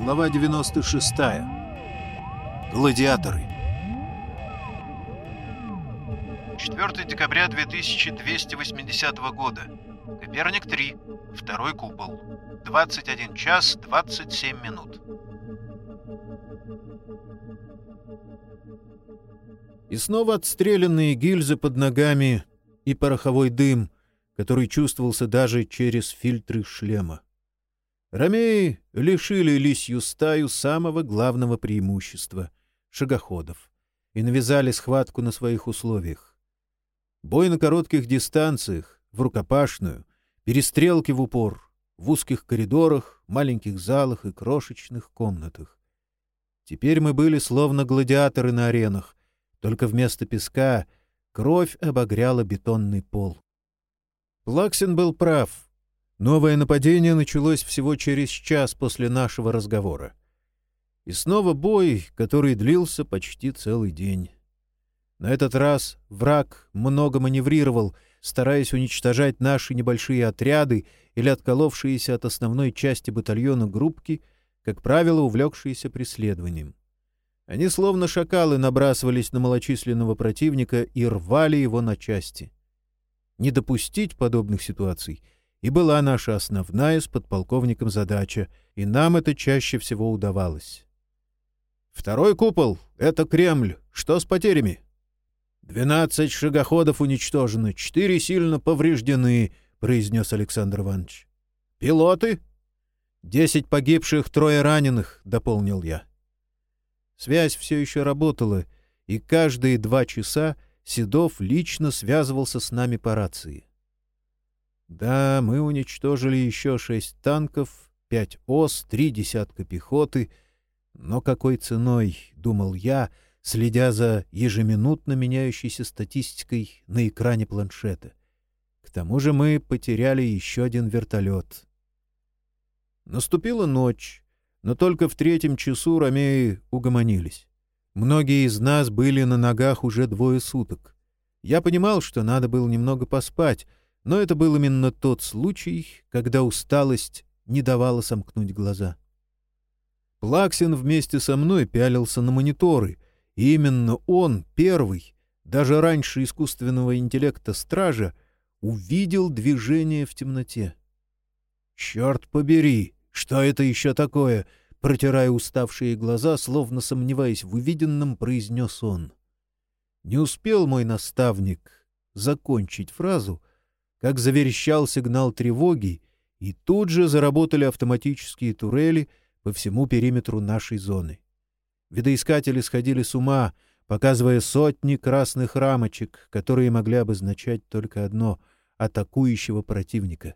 Глава 96. Гладиаторы. 4 декабря 2280 года. Коперник 3. Второй купол. 21 час 27 минут. И снова отстрелянные гильзы под ногами и пороховой дым, который чувствовался даже через фильтры шлема. Ромеи лишили лисью стаю самого главного преимущества — шагоходов, и навязали схватку на своих условиях. Бой на коротких дистанциях, в рукопашную, перестрелки в упор, в узких коридорах, маленьких залах и крошечных комнатах. Теперь мы были словно гладиаторы на аренах, только вместо песка кровь обогряла бетонный пол. Плаксин был прав. Новое нападение началось всего через час после нашего разговора. И снова бой, который длился почти целый день. На этот раз враг много маневрировал, стараясь уничтожать наши небольшие отряды или отколовшиеся от основной части батальона группки, как правило, увлекшиеся преследованием. Они словно шакалы набрасывались на малочисленного противника и рвали его на части. Не допустить подобных ситуаций и была наша основная с подполковником задача, и нам это чаще всего удавалось. «Второй купол — это Кремль. Что с потерями?» «Двенадцать шагоходов уничтожено, четыре сильно повреждены», — произнес Александр Иванович. «Пилоты?» «Десять погибших, трое раненых», — дополнил я. Связь все еще работала, и каждые два часа Седов лично связывался с нами по рации. Да, мы уничтожили еще шесть танков, пять ос, три десятка пехоты. Но какой ценой, — думал я, следя за ежеминутно меняющейся статистикой на экране планшета. К тому же мы потеряли еще один вертолет. Наступила ночь, но только в третьем часу ромеи угомонились. Многие из нас были на ногах уже двое суток. Я понимал, что надо было немного поспать, но это был именно тот случай, когда усталость не давала сомкнуть глаза. Плаксин вместе со мной пялился на мониторы, и именно он, первый, даже раньше искусственного интеллекта стража, увидел движение в темноте. «Черт побери!» «Что это еще такое?» — протирая уставшие глаза, словно сомневаясь в увиденном, произнес он. Не успел мой наставник закончить фразу, как заверещал сигнал тревоги, и тут же заработали автоматические турели по всему периметру нашей зоны. Видоискатели сходили с ума, показывая сотни красных рамочек, которые могли обозначать только одно — атакующего противника.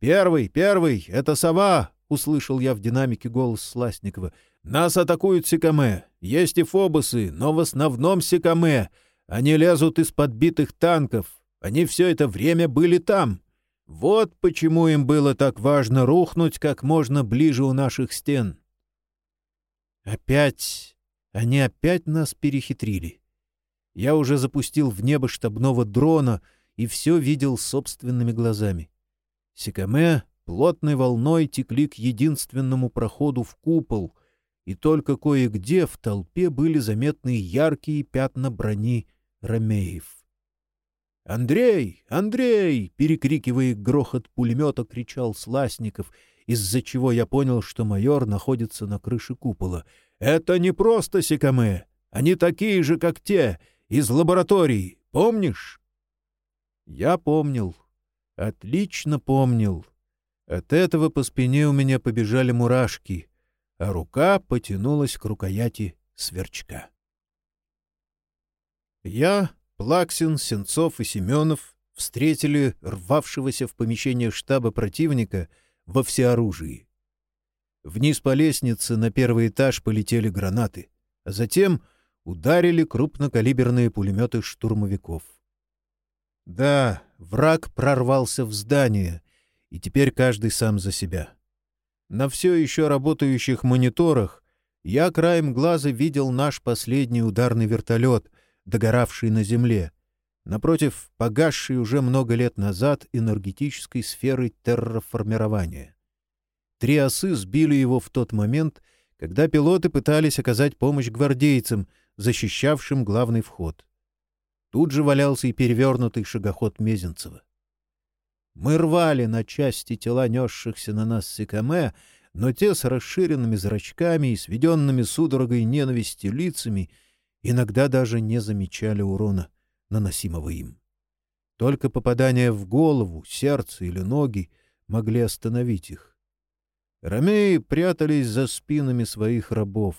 «Первый, первый! Это сова!» — услышал я в динамике голос Сластникова. «Нас атакуют Сикаме. Есть и фобусы, но в основном Сикаме. Они лезут из подбитых танков. Они все это время были там. Вот почему им было так важно рухнуть как можно ближе у наших стен». Опять... Они опять нас перехитрили. Я уже запустил в небо штабного дрона и все видел собственными глазами. Сикаме плотной волной текли к единственному проходу в купол, и только кое-где в толпе были заметны яркие пятна брони ромеев. «Андрей! Андрей!» — перекрикивая грохот пулемета, кричал Сласников, из-за чего я понял, что майор находится на крыше купола. «Это не просто Сикаме! Они такие же, как те, из лаборатории, помнишь?» Я помнил, Отлично помнил. От этого по спине у меня побежали мурашки, а рука потянулась к рукояти сверчка. Я, Плаксин, Сенцов и Семенов встретили рвавшегося в помещение штаба противника во всеоружии. Вниз по лестнице на первый этаж полетели гранаты, а затем ударили крупнокалиберные пулеметы штурмовиков. Да, враг прорвался в здание, и теперь каждый сам за себя. На все еще работающих мониторах я краем глаза видел наш последний ударный вертолет, догоравший на земле, напротив погасшей уже много лет назад энергетической сферы терраформирования. Три осы сбили его в тот момент, когда пилоты пытались оказать помощь гвардейцам, защищавшим главный вход. Тут же валялся и перевернутый шагоход Мезенцева. Мы рвали на части тела несшихся на нас Сикаме, но те с расширенными зрачками и сведенными судорогой ненависти лицами иногда даже не замечали урона, наносимого им. Только попадание в голову, сердце или ноги могли остановить их. Ромеи прятались за спинами своих рабов,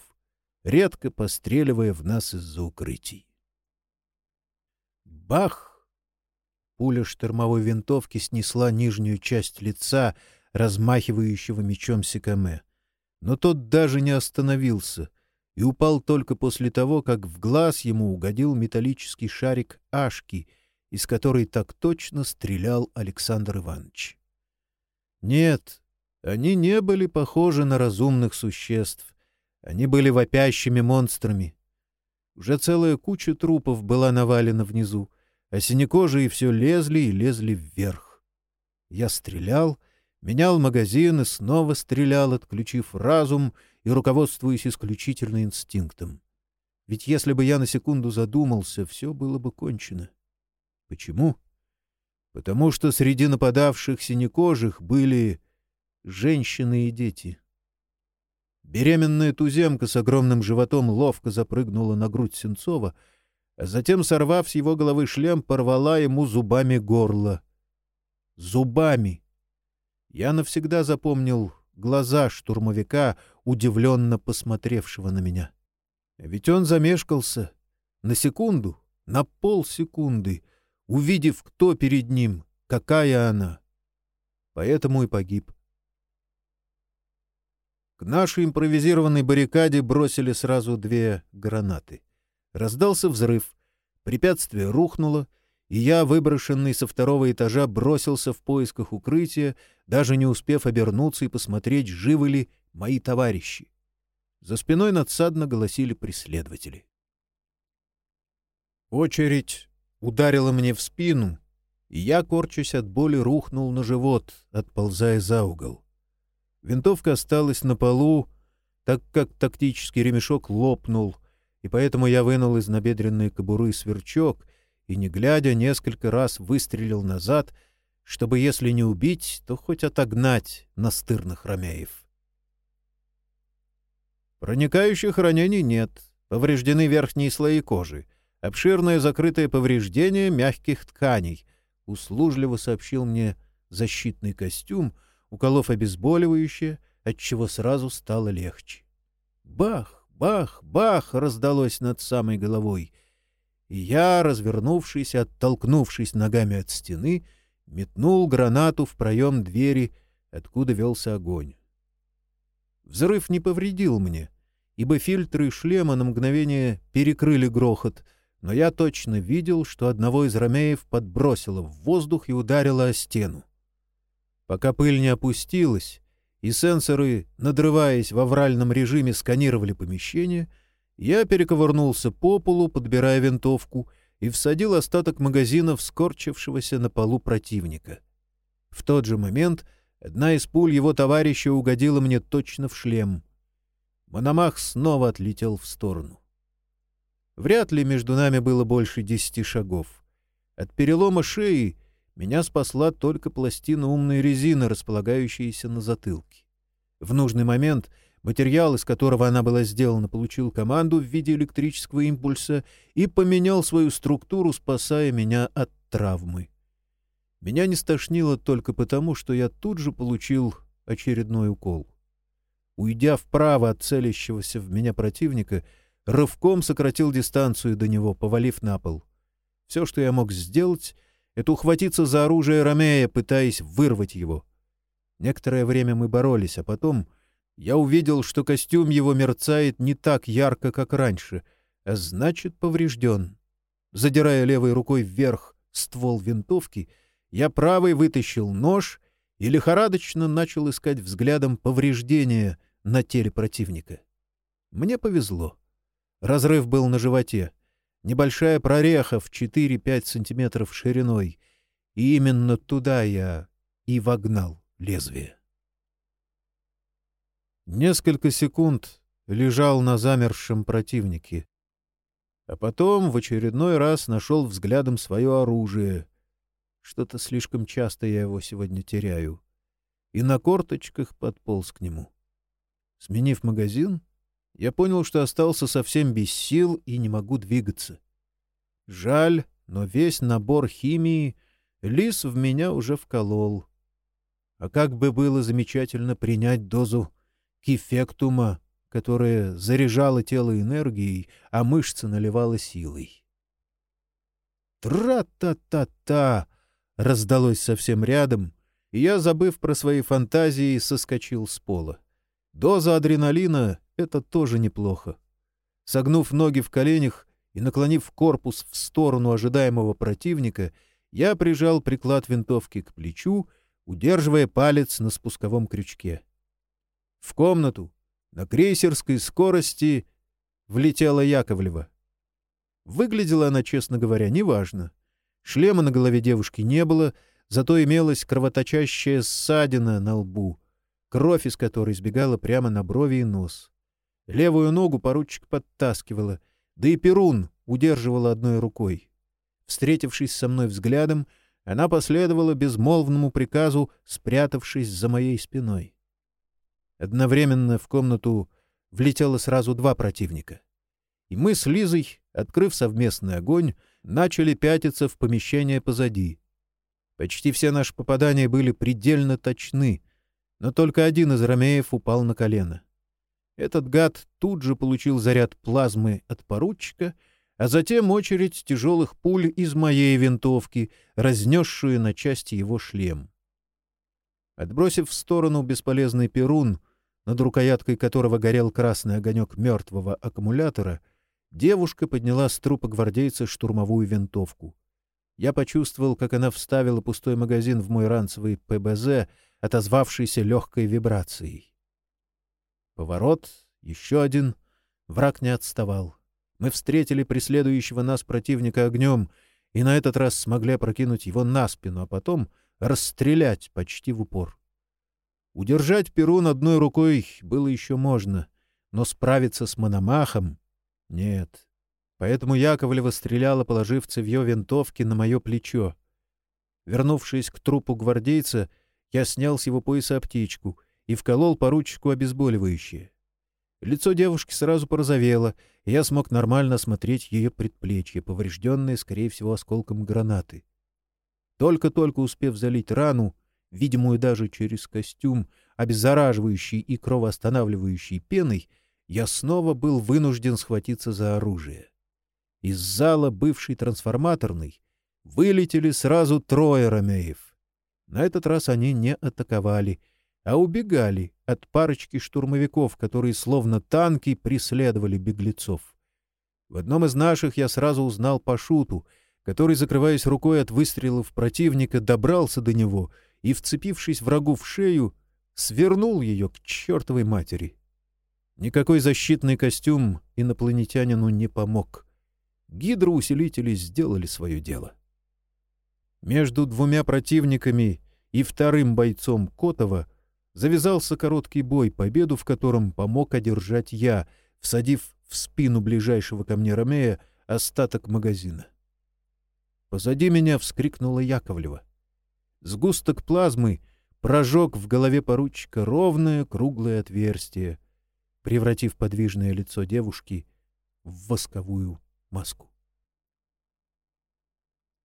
редко постреливая в нас из-за укрытий. Бах! Пуля штурмовой винтовки снесла нижнюю часть лица, размахивающего мечом Сикаме. Но тот даже не остановился и упал только после того, как в глаз ему угодил металлический шарик Ашки, из которой так точно стрелял Александр Иванович. Нет, они не были похожи на разумных существ. Они были вопящими монстрами. Уже целая куча трупов была навалена внизу, а синекожие все лезли и лезли вверх. Я стрелял, менял магазин и снова стрелял, отключив разум и руководствуясь исключительно инстинктом. Ведь если бы я на секунду задумался, все было бы кончено. Почему? Потому что среди нападавших синекожих были женщины и дети. Беременная туземка с огромным животом ловко запрыгнула на грудь Сенцова — а затем, сорвав с его головы шлем, порвала ему зубами горло. Зубами! Я навсегда запомнил глаза штурмовика, удивленно посмотревшего на меня. Ведь он замешкался на секунду, на полсекунды, увидев, кто перед ним, какая она. Поэтому и погиб. К нашей импровизированной баррикаде бросили сразу две гранаты — Раздался взрыв. Препятствие рухнуло, и я, выброшенный со второго этажа, бросился в поисках укрытия, даже не успев обернуться и посмотреть, живы ли мои товарищи. За спиной надсадно голосили преследователи. Очередь ударила мне в спину, и я, корчась от боли, рухнул на живот, отползая за угол. Винтовка осталась на полу, так как тактический ремешок лопнул, и поэтому я вынул из набедренной кобуры сверчок и, не глядя, несколько раз выстрелил назад, чтобы, если не убить, то хоть отогнать настырных ромеев. Проникающих ранений нет, повреждены верхние слои кожи, обширное закрытое повреждение мягких тканей, услужливо сообщил мне защитный костюм, уколов обезболивающее, отчего сразу стало легче. Бах! Бах, бах раздалось над самой головой. И я, развернувшись, оттолкнувшись ногами от стены, метнул гранату в проем двери, откуда велся огонь. Взрыв не повредил мне, ибо фильтры шлема на мгновение перекрыли грохот, но я точно видел, что одного из ромеев подбросило в воздух и ударило о стену. Пока пыль не опустилась, и сенсоры, надрываясь в авральном режиме, сканировали помещение, я перековырнулся по полу, подбирая винтовку, и всадил остаток магазина в скорчившегося на полу противника. В тот же момент одна из пуль его товарища угодила мне точно в шлем. Мономах снова отлетел в сторону. Вряд ли между нами было больше десяти шагов. От перелома шеи меня спасла только пластина умной резины, располагающаяся на затылке. В нужный момент материал, из которого она была сделана, получил команду в виде электрического импульса и поменял свою структуру, спасая меня от травмы. Меня не стошнило только потому, что я тут же получил очередной укол. Уйдя вправо от целящегося в меня противника, рывком сократил дистанцию до него, повалив на пол. Все, что я мог сделать — это ухватиться за оружие Ромея, пытаясь вырвать его. Некоторое время мы боролись, а потом я увидел, что костюм его мерцает не так ярко, как раньше, а значит, поврежден. Задирая левой рукой вверх ствол винтовки, я правой вытащил нож и лихорадочно начал искать взглядом повреждения на теле противника. Мне повезло. Разрыв был на животе — небольшая прореха в 4-5 сантиметров шириной, и именно туда я и вогнал лезвие. Несколько секунд лежал на замершем противнике. А потом в очередной раз нашел взглядом свое оружие. Что-то слишком часто я его сегодня теряю. И на корточках подполз к нему. Сменив магазин, я понял, что остался совсем без сил и не могу двигаться. Жаль, но весь набор химии лис в меня уже вколол. А как бы было замечательно принять дозу кифектума, которая заряжала тело энергией, а мышцы наливала силой. «Тра-та-та-та!» — раздалось совсем рядом, и я, забыв про свои фантазии, соскочил с пола. Доза адреналина — это тоже неплохо. Согнув ноги в коленях и наклонив корпус в сторону ожидаемого противника, я прижал приклад винтовки к плечу, удерживая палец на спусковом крючке. В комнату на крейсерской скорости влетела Яковлева. Выглядела она, честно говоря, неважно. Шлема на голове девушки не было, зато имелась кровоточащая ссадина на лбу, кровь из которой сбегала прямо на брови и нос. Левую ногу поручик подтаскивала, да и Перун удерживала одной рукой. Встретившись со мной взглядом, она последовала безмолвному приказу, спрятавшись за моей спиной. Одновременно в комнату влетело сразу два противника. И мы с Лизой, открыв совместный огонь, начали пятиться в помещение позади. Почти все наши попадания были предельно точны, но только один из ромеев упал на колено. Этот гад тут же получил заряд плазмы от поручика, а затем очередь тяжелых пуль из моей винтовки, разнесшую на части его шлем. Отбросив в сторону бесполезный перун, над рукояткой которого горел красный огонек мертвого аккумулятора, девушка подняла с трупа гвардейца штурмовую винтовку. Я почувствовал, как она вставила пустой магазин в мой ранцевый ПБЗ, отозвавшийся легкой вибрацией. Поворот, еще один. Враг не отставал. Мы встретили преследующего нас противника огнем и на этот раз смогли опрокинуть его на спину, а потом расстрелять почти в упор. Удержать Перун одной рукой было еще можно, но справиться с Мономахом — нет. Поэтому Яковлева стреляла, положив цевье винтовки на мое плечо. Вернувшись к трупу гвардейца, я снял с его пояса аптечку и вколол поручику обезболивающее. Лицо девушки сразу порозовело, и я смог нормально осмотреть ее предплечье, поврежденное, скорее всего, осколком гранаты. Только-только успев залить рану, видимую даже через костюм, обеззараживающий и кровоостанавливающий пеной, я снова был вынужден схватиться за оружие. Из зала бывшей трансформаторной вылетели сразу трое ромеев. На этот раз они не атаковали, а убегали от парочки штурмовиков, которые словно танки преследовали беглецов. В одном из наших я сразу узнал Пашуту, который, закрываясь рукой от выстрелов противника, добрался до него — и, вцепившись врагу в шею, свернул ее к чертовой матери. Никакой защитный костюм инопланетянину не помог. Гидроусилители сделали свое дело. Между двумя противниками и вторым бойцом Котова завязался короткий бой, победу в котором помог одержать я, всадив в спину ближайшего ко мне Ромея остаток магазина. Позади меня вскрикнула Яковлева — Сгусток плазмы прожег в голове поручика ровное круглое отверстие, превратив подвижное лицо девушки в восковую маску.